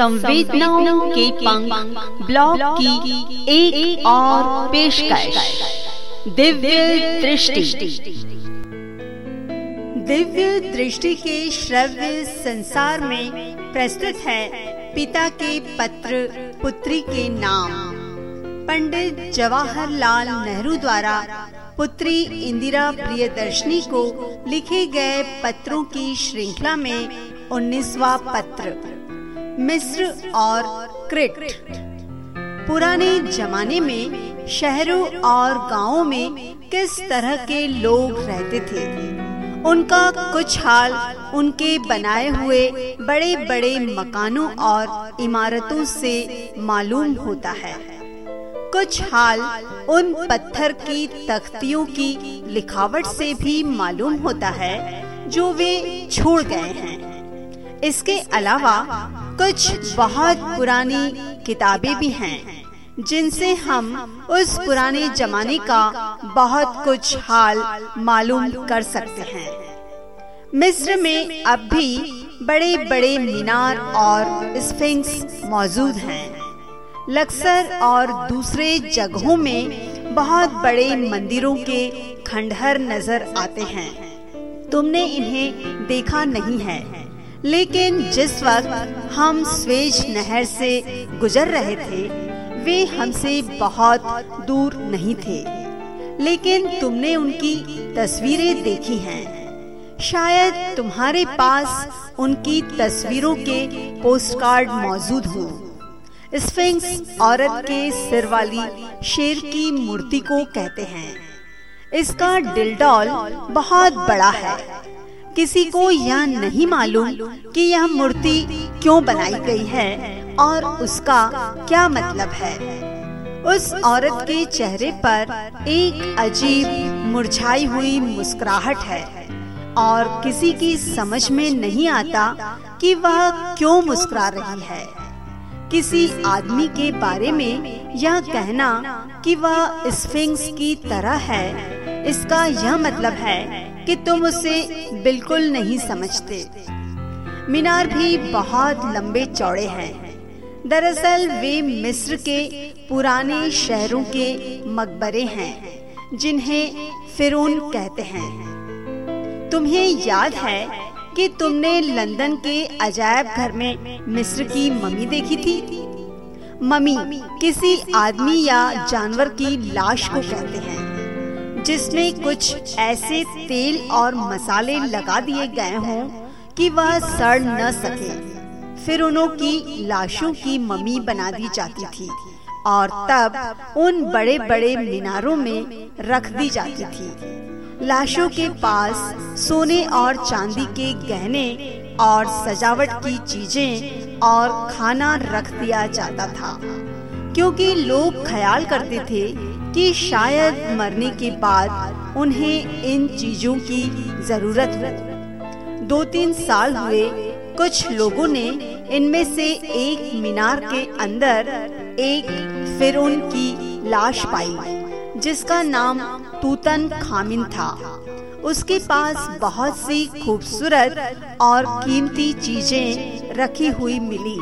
संवेदनाओं के पंख ब्लॉग की एक, एक और पेशकश। दिव्य दृष्टि। दिव्य दृष्टि के श्रव्य संसार में प्रस्तुत है पिता के पत्र पुत्री के नाम। पंडित जवाहरलाल नेहरू द्वारा पुत्री इंदिरा प्रियदर्शनी को लिखे गए पत्रों की श्रृंखला में उन्नीसवा पत्र। मिस्र और क्रिट। पुराने जमाने में शहरों और गाँवों में किस तरह के लोग रहते थे? उनका कुछ हाल उनके बनाए हुए बड़े बड़े मकानों और इमारतों से मालूम होता है। कुछ हाल उन पत्थर की तख्तियों की लिखावट से भी मालूम होता है, जो वे छोड़ गए हैं। इसके अलावा कुछ बहुत पुरानी किताबें भी हैं, जिनसे हम उस पुराने जमाने का बहुत कुछ हाल मालूम कर सकते हैं। मिस्र में अब भी बड़े बड़े मीनार और स्फिंक्स मौजूद हैं। लक्सर और दूसरे जगहों में बहुत बड़े मंदिरों के खंडहर नज़र आते हैं। तुमने इन्हें देखा नहीं है। लेकिन जिस वक्त हम स्वेज नहर से गुजर रहे थे, वे हमसे बहुत दूर नहीं थे। लेकिन तुमने उनकी तस्वीरें देखी हैं। शायद तुम्हारे पास उनकी तस्वीरों के पोस्टकार्ड मौजूद हो। स्फिंक्स औरत के सिर वाली शेर की मूर्ति को कहते हैं। इसका डिलडॉल बहुत बड़ा है। किसी को यह नहीं मालूम कि यह मूर्ति क्यों बनाई गई है और उसका क्या मतलब है। उस औरत के चेहरे पर एक अजीब मुरझाई हुई मुस्कुराहट है। और किसी की समझ में नहीं आता कि वह क्यों मुस्कुरा रही है। किसी आदमी के बारे में यह कहना कि वह स्फिंक्स की तरह है। इसका यह मतलब है कि तुम उसे बिल्कुल नहीं समझते। मीनार भी बहुत लंबे चौड़े हैं। दरअसल वे मिस्र के पुराने शहरों के मकबरे हैं, जिन्हें फिरौन कहते हैं। तुम्हें याद है कि तुमने लंदन के अजायब घर में मिस्र की मम्मी देखी थी? मम्मी किसी आदमी या जानवर की लाश को कहते हैं। जिसमें कुछ ऐसे तेल और मसाले लगा दिए गए हों कि वह सड़ न सके। फिर उन्हों की लाशों की मम्मी बना दी जाती थी और तब उन बड़े बड़े मीनारों में रख दी जाती थी। लाशों के पास सोने और चांदी के गहने और सजावट की चीज़ें और खाना रख दिया जाता था। क्योंकि लोग ख्याल करते थे कि शायद मरने के बाद उन्हें इन चीज़ों की ज़रूरत हो। दो तीन साल हुए, कुछ लोगों ने इनमें से एक मीनार के अंदर एक फिर की लाश पाई, जिसका नाम तूतन खामिन था। उसके पास बहुत सी खूबसूरत और कीमती चीज़ें रखी हुई मिली।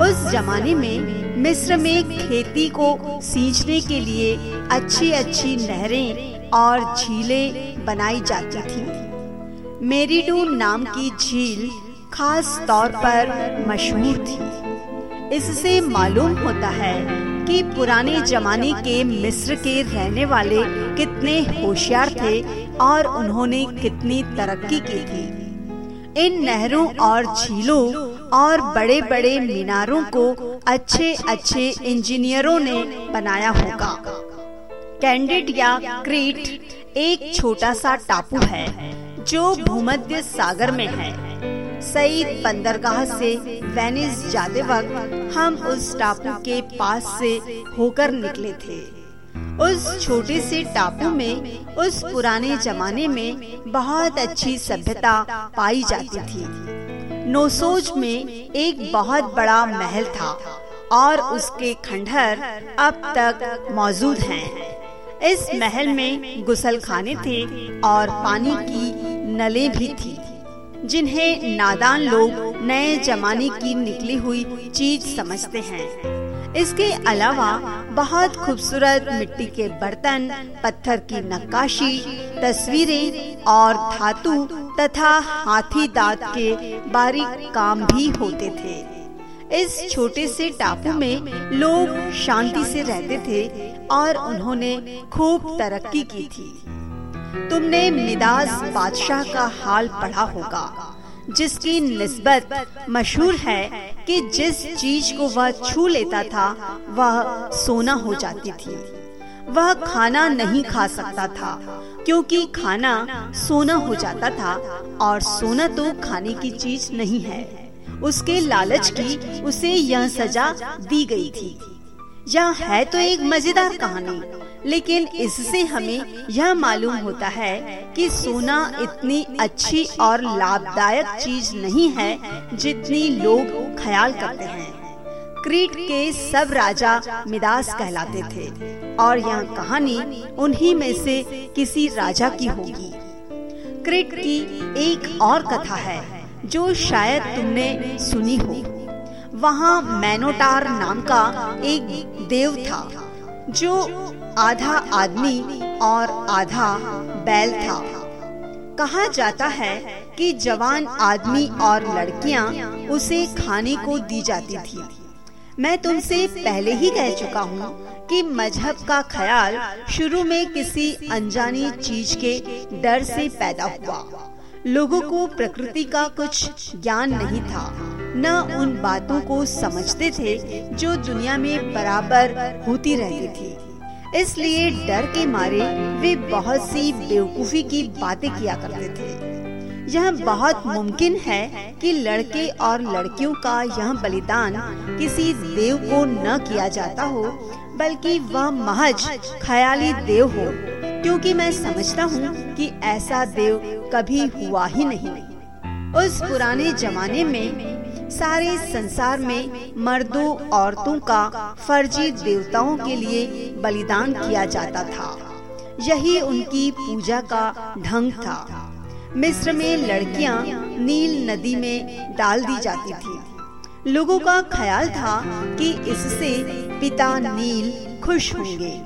उस जमाने में मिस्र में खेती को सींचने के लिए अच्छी अच्छी नहरें और झीलें बनाई जाती थी। मेरीडू नाम की झील खास तौर पर मशहूर थी। इससे मालूम होता है कि पुराने जमाने के मिस्र के रहने वाले कितने होशियार थे और उन्होंने कितनी तरक्की की थी। इन नहरों और झीलों और बड़े बड़े मीनारों को अच्छे अच्छे इंजीनियरों ने बनाया होगा। कैंडिड या क्रीट एक छोटा सा टापू है जो भूमध्य सागर में है। सईद बंदरगाह से वेनिस जाते वक्त हम उस टापू के पास से होकर निकले थे। उस छोटे से टापू में उस पुराने जमाने में बहुत अच्छी सभ्यता पाई जाती थी। नोसोज में एक बहुत बड़ा महल था और उसके खंडहर अब तक मौजूद हैं। इस महल में गुसल खाने थे और पानी की नलें भी थी, जिन्हें नादान लोग नए जमाने की निकली हुई चीज़ समझते हैं इसके अलावा बहुत खूबसूरत मिट्टी के बर्तन, पत्थर की नक्काशी, तस्वीरें और धातु तथा हाथी दांत के बारीक काम भी होते थे। इस छोटे से टापू में लोग शांति से रहते थे और उन्होंने खूब तरक्की की थी। तुमने मिदास बादशाह का हाल पढ़ा होगा, जिसकी निस्बत मशहूर है कि जिस चीज़ को वह छू लेता था, वह सोना हो जाती थी। वह खाना नहीं खा सकता था, क्योंकि खाना सोना हो जाता था और सोना तो खाने की चीज़ नहीं है। उसके लालच की उसे यह सजा दी गई थी। यह है तो एक मज़ेदार कहानी, लेकिन इससे हमें यह मालूम होता है कि सोना इतनी अच्छी और लाभदायक चीज़ नहीं है जितनी लोग ख्याल करते हैं। क्रीट के सब राजा मिदास कहलाते थे। और यह कहानी उन्हीं में से किसी राजा की होगी। क्रीट की एक और कथा है, जो शायद तुमने सुनी हो। वहाँ मैनोटार नाम का एक देव था, जो आधा आदमी और आधा बैल था। कहा जाता है कि जवान आदमी और लड़कियाँ उसे खाने को दी जाती थी। मैं तुमसे पहले ही कह चुका हूँ कि मज़हब का ख्याल शुरू में किसी अनजानी चीज़ के डर से पैदा हुआ। लोगों को प्रकृति का कुछ ज्ञान नहीं था। न उन बातों को समझते थे जो दुनिया में बराबर होती रहती थी। इसलिए डर के मारे वे बहुत सी बेवकूफ़ी की बातें किया करते थे। यह बहुत मुमकिन है कि लड़के और लड़कियों का यह बलिदान किसी देव को न किया जाता हो, बल्कि वह महज ख्याली देव हो। क्योंकि मैं समझता हूँ कि ऐसा देव कभी हुआ ही नहीं। उस पुराने जमाने में सारे संसार में मर्दों, औरतों का फर्जी देवताओं के लिए बलिदान किया जाता था। यही उनकी पूजा का ढंग था। मिस्र में लड़कियाँ नील नदी में डाल दी जाती थी। लोगों का ख्याल था कि इससे पिता नील खुश होंगे।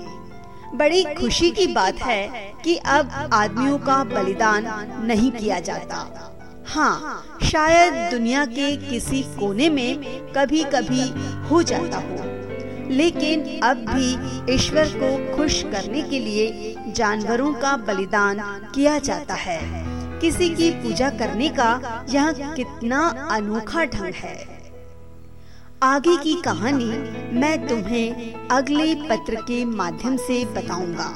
बड़ी खुशी की बात है कि अब आदमियों का बलिदान नहीं किया जाता। हाँ शायद दुनिया के किसी कोने में कभी कभी हो जाता हो। लेकिन अब भी ईश्वर को खुश करने के लिए जानवरों का बलिदान किया जाता है। किसी की पूजा करने का यह कितना अनोखा ढंग है आगे की कहानी मैं तुम्हें अगले पत्र के माध्यम से बताऊँगा।